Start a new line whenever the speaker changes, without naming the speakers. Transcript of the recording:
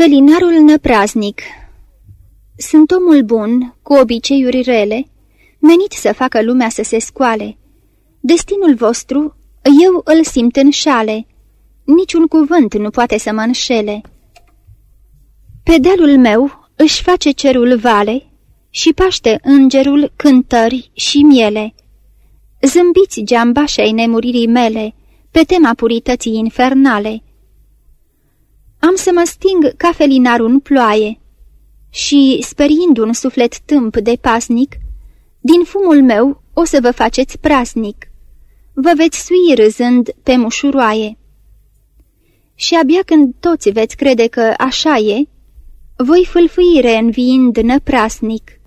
Felinarul năpraznic Sunt omul bun, cu obiceiuri rele, menit să facă lumea să se scoale. Destinul vostru eu îl simt în șale, niciun cuvânt nu poate să mă înșele. Pe dealul meu își face cerul vale și paște îngerul cântări și miele. Zâmbiți geambașei nemuririi mele pe tema purității infernale am să mă sting ca felinarul în ploaie și, sperind un suflet tâmp de pasnic, din fumul meu o să vă faceți prasnic. Vă veți sui râzând pe mușuroaie. Și abia când toți veți crede că așa e, voi fâlfâi reînviind năprasnic